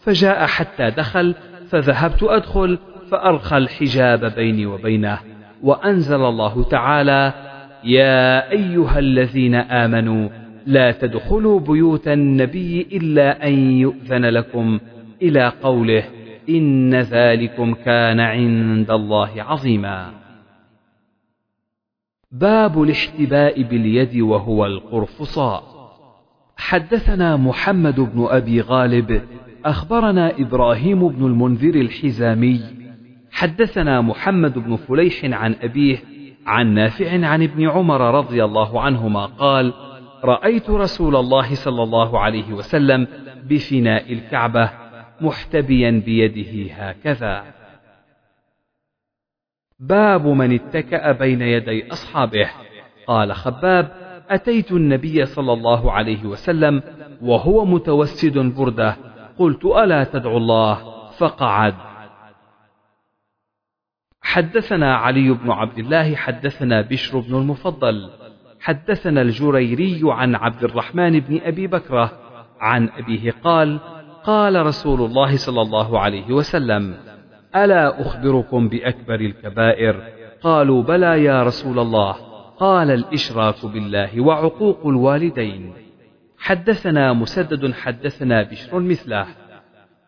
فجاء حتى دخل فذهبت أدخل فأرخى الحجاب بيني وبينه وأنزل الله تعالى يا أيها الذين آمنوا لا تدخلوا بيوت النبي إلا أن يؤذن لكم إلى قوله إن ذلكم كان عند الله عظيما. باب الاحتباء باليد وهو القرفصاء. حدثنا محمد بن أبي غالب أخبرنا إبراهيم بن المنذر الحزامي. حدثنا محمد بن فليح عن أبيه عن نافع عن ابن عمر رضي الله عنهما قال رأيت رسول الله صلى الله عليه وسلم بفناء الكعبة محتبيا بيده هكذا. باب من اتكأ بين يدي أصحابه. قال خباب أتيت النبي صلى الله عليه وسلم وهو متوسد برده. قلت ألا تدعو الله؟ فقعد. حدثنا علي بن عبد الله حدثنا بشر بن المفضل. حدثنا الجريري عن عبد الرحمن بن أبي بكرة. عن أبيه قال قال رسول الله صلى الله عليه وسلم ألا أخبركم بأكبر الكبائر؟ قالوا بلى يا رسول الله. قال الإشراك بالله وعقوق الوالدين. حدثنا مسدد حدثنا بشر مثله.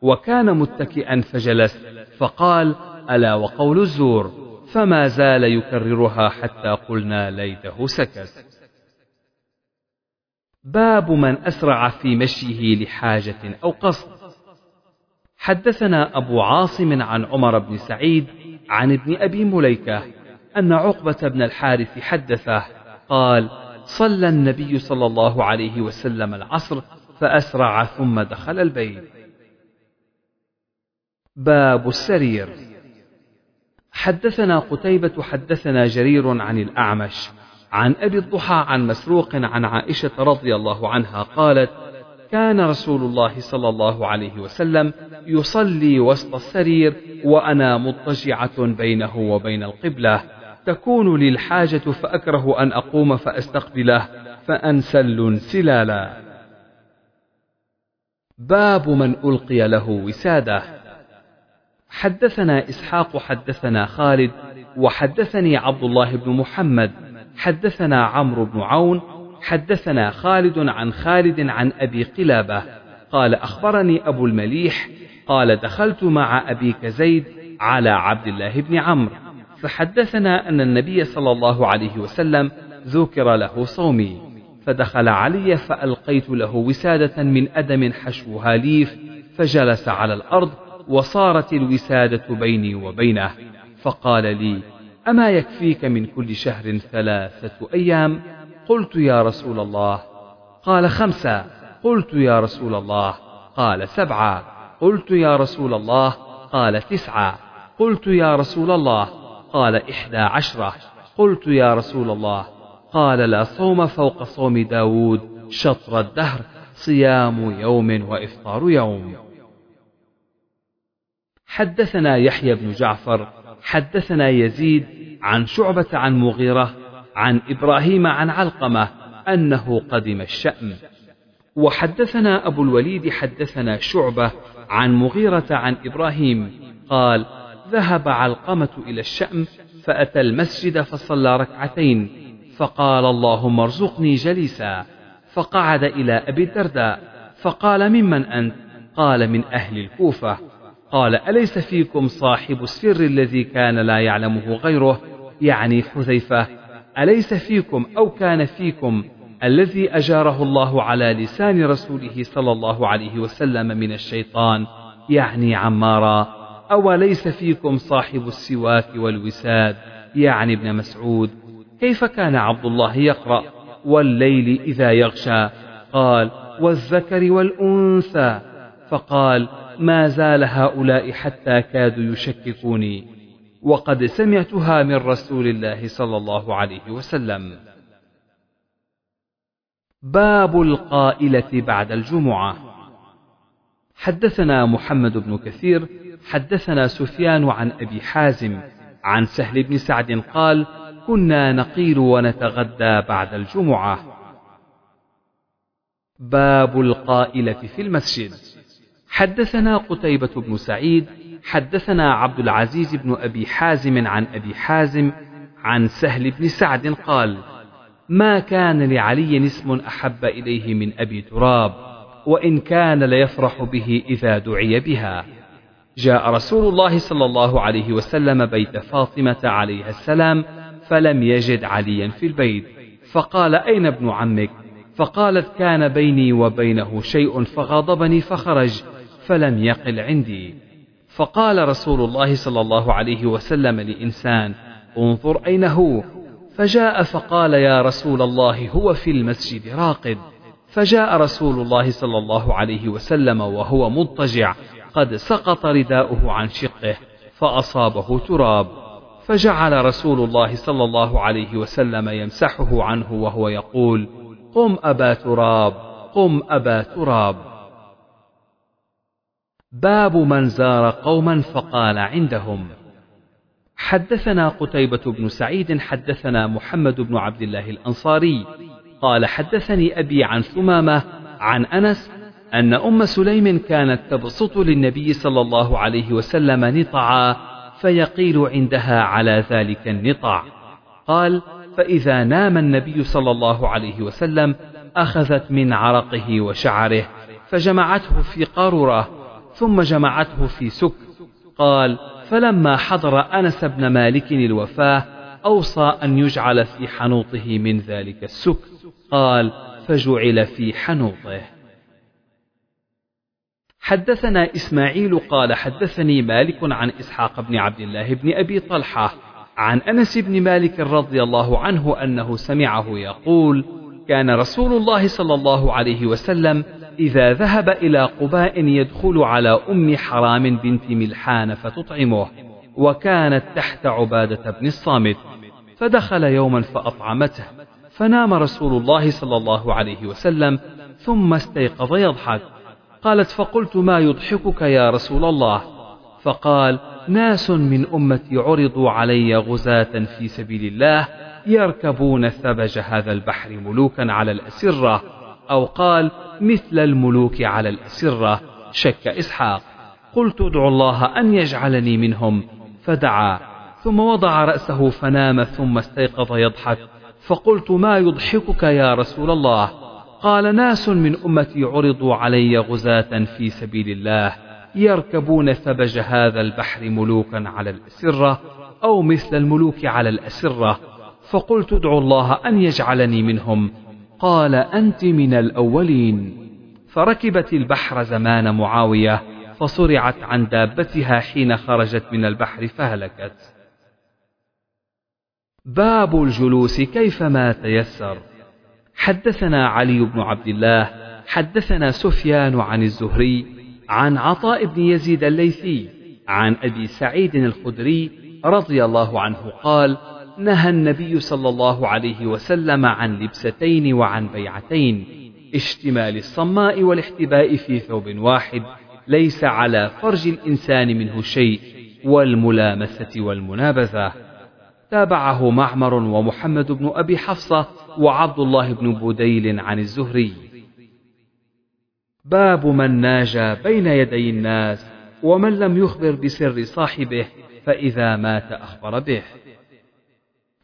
وكان متكئا فجلس فقال ألا وقول الزور؟ فما زال يكررها حتى قلنا ليته سكت. باب من أسرع في مشيه لحاجة أو قصد. حدثنا أبو عاصم عن عمر بن سعيد عن ابن أبي مليكة أن عقبة بن الحارث حدثه قال صلى النبي صلى الله عليه وسلم العصر فأسرع ثم دخل البيت. باب السرير. حدثنا قتيبة حدثنا جرير عن الأعمش عن أبي الضحى عن مسروق عن عائشة رضي الله عنها قالت كان رسول الله صلى الله عليه وسلم يصلي وسط السرير وأنا مضطجعة بينه وبين القبلة. تكون لي الحاجة فأكره أن أقوم فأستقبله فأنسل انسلالا. باب من ألقي له وسادة. حدثنا إسحاق حدثنا خالد وحدثني عبد الله بن محمد. حدثنا عمرو بن عون حدثنا خالد عن خالد عن أبي قلابة. قال أخبرني أبو المليح قال دخلت مع أبيك زيد على عبد الله بن عمرو. فحدثنا أن النبي صلى الله عليه وسلم ذكر له صومي. فدخل علي فألقيت له وسادة من أدم حشوها ليف فجلس على الأرض وصارت الوسادة بيني وبينه. فقال لي أما يكفيك من كل شهر ثلاثة أيام؟ قلت يا رسول الله. قال خمسة. قلت يا رسول الله. قال سبعة. قلت يا رسول الله. قال تسعة. قلت يا رسول الله. قال إحدى عشرة. قلت يا رسول الله. قال لا صوم فوق صوم داود. شطر الدهر. صيام يوم وإفطار يوم. حدثنا يحيى بن جعفر. حدثنا يزيد عن شعبة عن مغيرة. عن إبراهيم عن علقمة أنه قدم الشأم وحدثنا أبو الوليد حدثنا شعبة عن مغيرة عن إبراهيم قال ذهب علقمة إلى الشأم فأتى المسجد فصلى ركعتين فقال اللهم ارزقني جليسا فقعد إلى أبي الدرداء فقال ممن أنت؟ قال من أهل الكوفة قال أليس فيكم صاحب السر الذي كان لا يعلمه غيره؟ يعني حذيفة. أليس فيكم أو كان فيكم الذي أجاره الله على لسان رسوله صلى الله عليه وسلم من الشيطان يعني عمارا أوليس فيكم صاحب السواك والوساد؟ يعني ابن مسعود كيف كان عبد الله يقرأ والليل إذا يغشى؟ قال والذكر والأنثى. فقال ما زال هؤلاء حتى كادوا يشككوني. وقد سمعتها من رسول الله صلى الله عليه وسلم. باب القائلة بعد الجمعة. حدثنا محمد بن كثير حدثنا سفيان عن أبي حازم عن سهل بن سعد قال كنا نقيل ونتغدى بعد الجمعة. باب القائلة في المسجد. حدثنا قتيبة بن سعيد حدثنا عبد العزيز بن أبي حازم عن أبي حازم عن سهل بن سعد قال ما كان لعلي اسم أحب إليه من أبي تراب وإن كان ليفرح به إذا دعي بها. جاء رسول الله صلى الله عليه وسلم بيت فاطمة عليها السلام فلم يجد عليا في البيت. فقال أين ابن عمك؟ فقالت كان بيني وبينه شيء فغضبني فخرج فلم يقل عندي. فقال رسول الله صلى الله عليه وسلم لإنسان انظر أين هو؟ فجاء فقال يا رسول الله هو في المسجد راقد. فجاء رسول الله صلى الله عليه وسلم وهو مضطجع قد سقط رداؤه عن شقه فأصابه تراب. فجعل رسول الله صلى الله عليه وسلم يمسحه عنه وهو يقول قم أبا تراب قم أبا تراب. باب من زار قوما فقال عندهم. حدثنا قتيبة بن سعيد حدثنا محمد بن عبد الله الأنصاري. قال حدثني أبي عن ثمامة عن أنس أن أم سليم كانت تبسط للنبي صلى الله عليه وسلم نطعا فيقيل عندها على ذلك النطع. قال فإذا نام النبي صلى الله عليه وسلم أخذت من عرقه وشعره فجمعته في قارورة ثم جمعته في سك. قال فلما حضر أنس بن مالك الوفاة أوصى أن يجعل في حنوطه من ذلك السك. قال فجعل في حنوطه. حدثنا إسماعيل قال حدثني مالك عن إسحاق بن عبد الله بن أبي طلحة عن أنس بن مالك رضي الله عنه أنه سمعه يقول كان رسول الله صلى الله عليه وسلم إذا ذهب إلى قباء يدخل على أم حرام بنت ملحان فتطعمه وكانت تحت عبادة بن الصامت فدخل يوما فأطعمته فنام رسول الله صلى الله عليه وسلم ثم استيقظ يضحك. قالت فقلت ما يضحكك يا رسول الله؟ فقال ناس من أمتي عرضوا علي غزاة في سبيل الله يركبون ثبج هذا البحر ملوكا على الأسرة أو قال مثل الملوك على الأسرة شك إسحاق. قلت ادعو الله أن يجعلني منهم. فدعا ثم وضع رأسه فنام ثم استيقظ يضحك. فقلت ما يضحكك يا رسول الله؟ قال ناس من أمتي عرضوا علي غزاة في سبيل الله يركبون ثبج هذا البحر ملوكا على الأسرة أو مثل الملوك على الأسرة. فقلت ادعو الله أن يجعلني منهم. قال أنت من الأولين. فركبت البحر زمان معاوية فصرعت عن دابتها حين خرجت من البحر فهلكت. باب الجلوس كيفما تيسر. حدثنا علي بن عبد الله حدثنا سفيان عن الزهري عن عطاء بن يزيد الليثي عن أبي سعيد الخدري رضي الله عنه قال نهى النبي صلى الله عليه وسلم عن لبستين وعن بيعتين اشتمال الصماء والاحتباء في ثوب واحد ليس على فرج الإنسان منه شيء والملامسة والمنابذة. تابعه معمر ومحمد بن أبي حفصة وعبد الله بن بديل عن الزهري. باب من ناجى بين يدي الناس ومن لم يخبر بسر صاحبه فإذا مات أخبر به.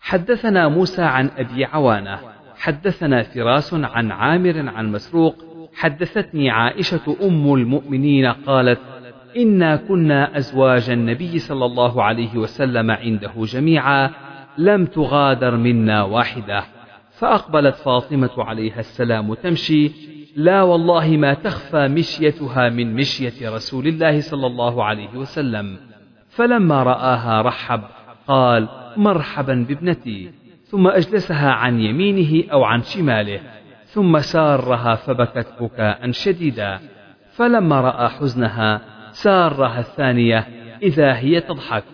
حدثنا موسى عن أبي عوانة حدثنا فراس عن عامر عن مسروق حدثتني عائشة أم المؤمنين قالت إنا كنا أزواج النبي صلى الله عليه وسلم عنده جميعا لم تغادر منا واحدة. فأقبلت فاطمة عليها السلام تمشي لا والله ما تخفى مشيتها من مشية رسول الله صلى الله عليه وسلم. فلما رآها رحب قال مرحبا بابنتي ثم أجلسها عن يمينه أو عن شماله ثم سارها فبكت بكاء شديدا فلما رأى حزنها سارها الثانية إذا هي تضحك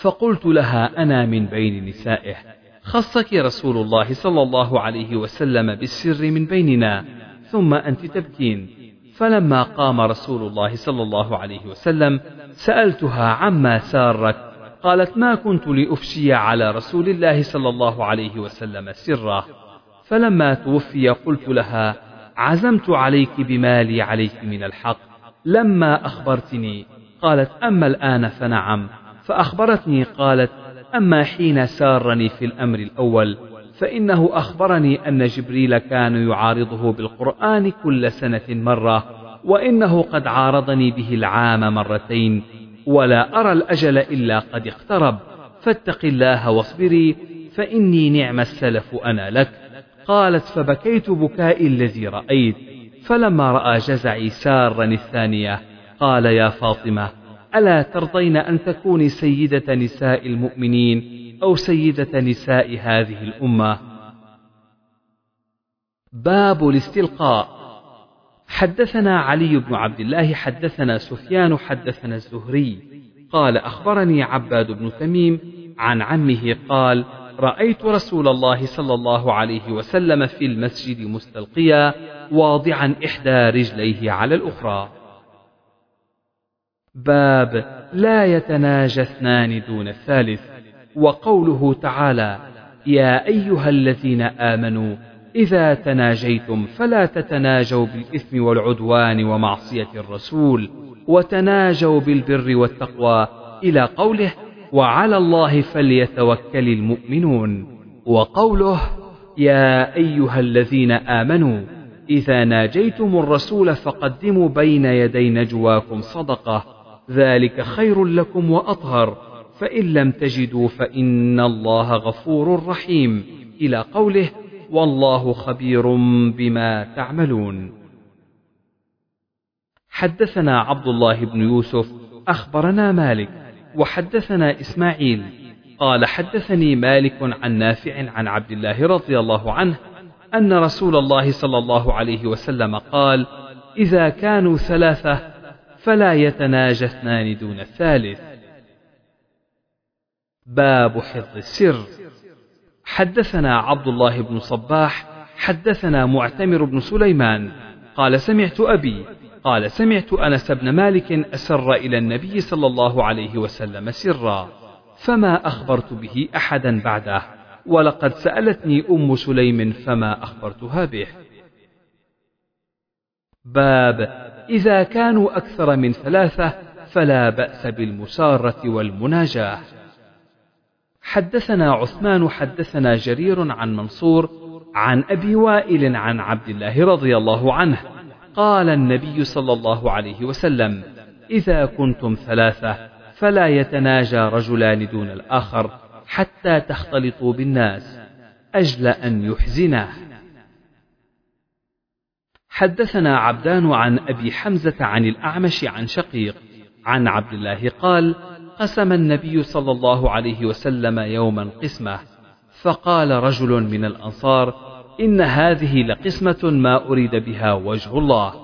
فقلت لها أنا من بين نسائه. خصك رسول الله صلى الله عليه وسلم بالسر من بيننا ثم أنت تبكين. فلما قام رسول الله صلى الله عليه وسلم سألتها عما سارك قالت ما كنت لأفشي على رسول الله صلى الله عليه وسلم سرا. فلما توفي قلت لها عزمت عليك بمالي عليك من الحق. لما أخبرتني قالت أما الآن فنعم. فأخبرتني قالت أما حين سارني في الأمر الأول فإنه أخبرني أن جبريل كان يعارضه بالقرآن كل سنة مرة وإنه قد عارضني به العام مرتين. ولا أرى الأجل إلا قد اقترب. فاتق الله واصبري فإني نعم السلف أنا لك. قالت فبكيت بكائي الذي رأيت. فلما رأى جزعي سارا الثانية قال يا فاطمة ألا ترضين أن تكوني سيدة نساء المؤمنين أو سيدة نساء هذه الأمة؟ باب الاستلقاء. حدثنا علي بن عبد الله حدثنا سفيان حدثنا الزهري. قال أخبرني عباد بن تميم عن عمه قال رأيت رسول الله صلى الله عليه وسلم في المسجد مستلقيا واضعا إحدى رجليه على الأخرى. باب لا يتناجى اثنان دون الثالث. وقوله تعالى يا أيها الذين آمنوا إذا تناجيتم فلا تتناجوا بالإثم والعدوان ومعصية الرسول وتناجوا بالبر والتقوى إلى قوله وعلى الله فليتوكل المؤمنون وقوله يا أيها الذين آمنوا إذا ناجيتم الرسول فقدموا بين يدي نجواكم صدقة ذلك خير لكم وأطهر فإن لم تجدوا فإن الله غفور رحيم إلى قوله والله خبير بما تعملون. حدثنا عبد الله بن يوسف أخبرنا مالك وحدثنا إسماعيل. قال حدثني مالك عن نافع عن عبد الله رضي الله عنه أن رسول الله صلى الله عليه وسلم قال إذا كانوا ثلاثة فلا يتناجى اثنان دون الثالث. باب حفظ السر. حدثنا عبد الله بن صباح حدثنا معتمر بن سليمان. قال سمعت أبي. قال سمعت أنس بن مالك أسر إلى النبي صلى الله عليه وسلم سرا فما أخبرت به أحدا بعده ولقد سألتني أم سليم فما أخبرتها به. باب إذا كانوا أكثر من ثلاثة فلا بأس بالمسارة والمناجاة. حدثنا عثمان حدثنا جرير عن منصور عن أبي وائل عن عبد الله رضي الله عنه. قال النبي صلى الله عليه وسلم إذا كنتم ثلاثة فلا يتناجى رجلان دون الآخر حتى تختلطوا بالناس. أجل أن يحزنه حدثنا عبدان عن أبي حمزة عن الأعمش عن شقيق عن عبد الله قال قسم النبي صلى الله عليه وسلم يوما قسمة فقال رجل من الأنصار إن هذه لقسمة ما أريد بها وجه الله.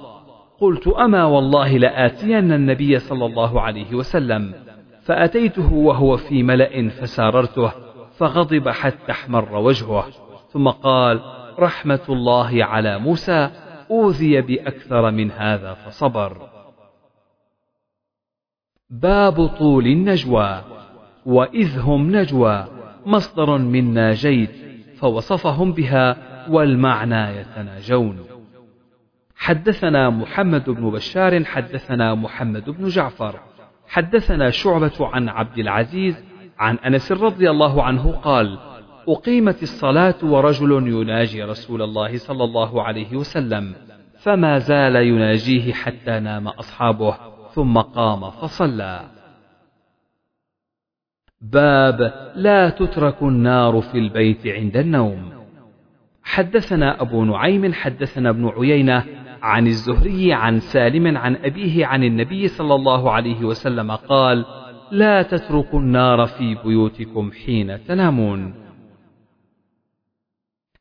قلت أما والله لآتين النبي صلى الله عليه وسلم فأتيته وهو في ملأ فساررته فغضب حتى احمر وجهه. ثم قال رحمة الله على موسى أوذي بأكثر من هذا فصبر. باب طول النجوى وإذ هم نجوى مصدر من ناجيت فوصفهم بها والمعنى يتناجون. حدثنا محمد بن بشار حدثنا محمد بن جعفر حدثنا شعبة عن عبد العزيز عن أنس رضي الله عنه قال أقيمت الصلاة ورجل يناجي رسول الله صلى الله عليه وسلم فما زال يناجيه حتى نام أصحابه. ثم قام فصلى. باب لا تترك النار في البيت عند النوم. حدثنا أبو نعيم حدثنا ابن عيينة عن الزهري عن سالم عن أبيه عن النبي صلى الله عليه وسلم قال لا تتركوا النار في بيوتكم حين تنامون.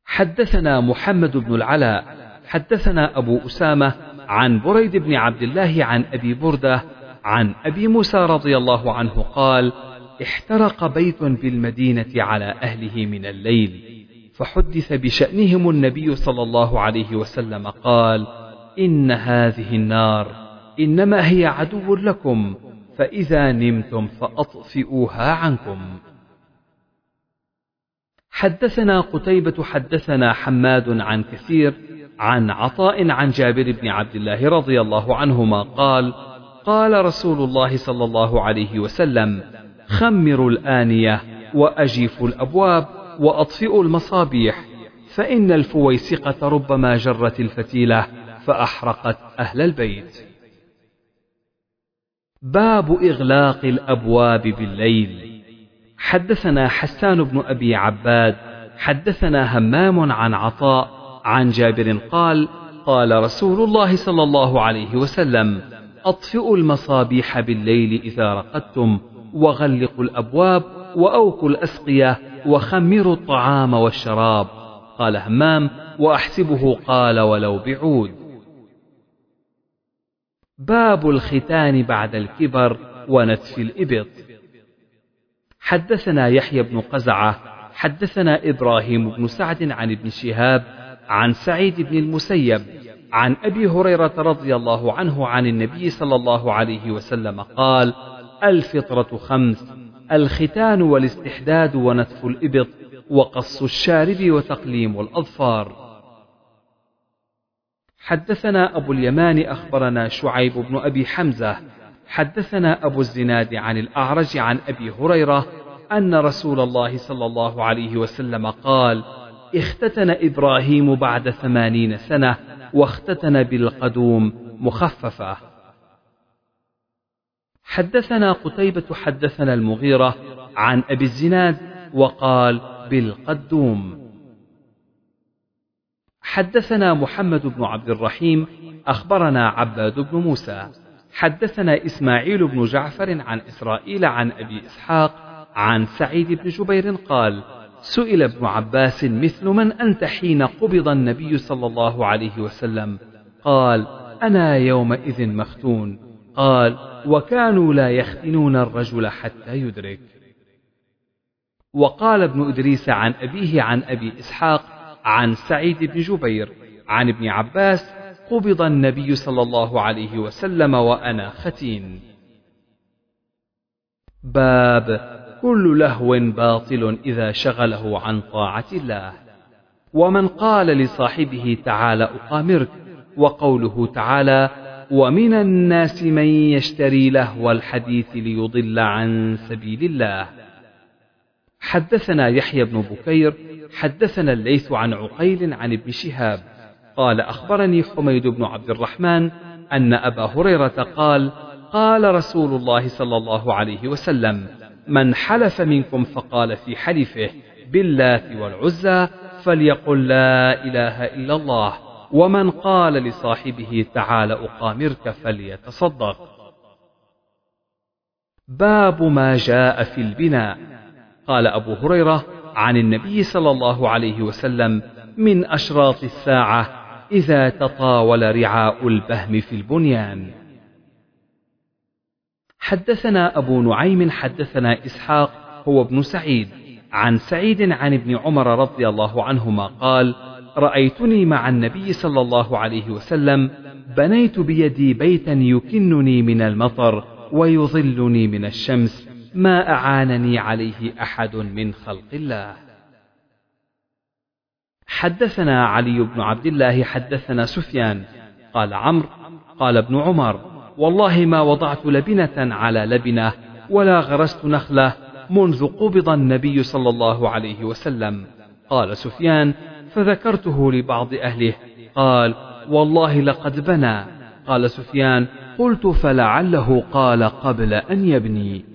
حدثنا محمد بن العلاء حدثنا أبو أسامة عن بريد بن عبد الله عن أبي بردة عن أبي موسى رضي الله عنه قال احترق بيت بالمدينة على أهله من الليل فحدث بشأنهم النبي صلى الله عليه وسلم قال إن هذه النار إنما هي عدو لكم فإذا نمتم فأطفئوها عنكم. حدثنا قتيبة حدثنا حماد عن كثير عن عطاء عن جابر بن عبد الله رضي الله عنهما قال قال رسول الله صلى الله عليه وسلم خمروا الآنية وأجيفوا الأبواب وأطفئوا المصابيح فإن الفويسقة ربما جرت الفتيلة فأحرقت أهل البيت. باب إغلاق الأبواب بالليل. حدثنا حسان بن أبي عباد حدثنا همام عن عطاء عن جابر قال قال رسول الله صلى الله عليه وسلم أطفئوا المصابيح بالليل إذا رقدتم وغلقوا الأبواب وأوكوا الأسقية وخمروا الطعام والشراب. قال همام وأحسبه قال ولو بعود. باب الختان بعد الكبر ونتف الإبط. حدثنا يحيى بن قزعة حدثنا إبراهيم بن سعد عن ابن شهاب عن سعيد بن المسيب عن أبي هريرة رضي الله عنه عن النبي صلى الله عليه وسلم قال الفطرة خمس الختان والاستحداد ونتف الإبط وقص الشارب وتقليم الأظفار. حدثنا أبو اليمان أخبرنا شعيب بن أبي حمزة حدثنا أبو الزناد عن الأعرج عن أبي هريرة أن رسول الله صلى الله عليه وسلم قال اختتن إبراهيم بعد ثمانين سنة واختتن بالقدوم مخففة. حدثنا قتيبة حدثنا المغيرة عن أبي الزناد وقال بالقدوم. حدثنا محمد بن عبد الرحيم أخبرنا عباد بن موسى. حدثنا إسماعيل بن جعفر عن إسرائيل عن أبي إسحاق عن سعيد بن جبير قال سئل ابن عباس مثل من أنت حين قبض النبي صلى الله عليه وسلم؟ قال أنا يومئذ مختون. قال وكانوا لا يختنون الرجل حتى يدرك. وقال ابن إدريس عن أبيه عن أبي إسحاق عن سعيد بن جبير عن ابن عباس قبض النبي صلى الله عليه وسلم وأنا ختين. باب كل لهو باطل إذا شغله عن طاعة الله. ومن قال لصاحبه تعالى أقامرك وقوله تعالى ومن الناس من يشتري لهو الحديث ليضل عن سبيل الله. حدثنا يحيى بن بكير حدثنا الليث عن عقيل عن ابن شهاب. قال أخبرني حميد بن عبد الرحمن أن أبا هريرة قال قال رسول الله صلى الله عليه وسلم من حلف منكم فقال في حلفه باللات والعزى فليقل لا إله إلا الله ومن قال لصاحبه تعال أقامرك فليتصدق. باب ما جاء في البناء. قال أبو هريرة عن النبي صلى الله عليه وسلم من أشراط الساعة إذا تطاول رعاء البهم في البنيان. حدثنا أبو نعيم حدثنا إسحاق هو ابن سعيد. عن سعيد عن ابن عمر رضي الله عنهما قال رأيتني مع النبي صلى الله عليه وسلم بنيت بيدي بيتا يكنني من المطر ويظلني من الشمس ما أعانني عليه أحد من خلق الله. حدثنا علي بن عبد الله حدثنا سفيان قال عمرو قال ابن عمر والله ما وضعت لبنة على لبنة ولا غرست نخلة منذ قبض النبي صلى الله عليه وسلم. قال سفيان فذكرته لبعض أهله. قال والله لقد بنى. قال سفيان قلت فلعله قال قبل أن يبني.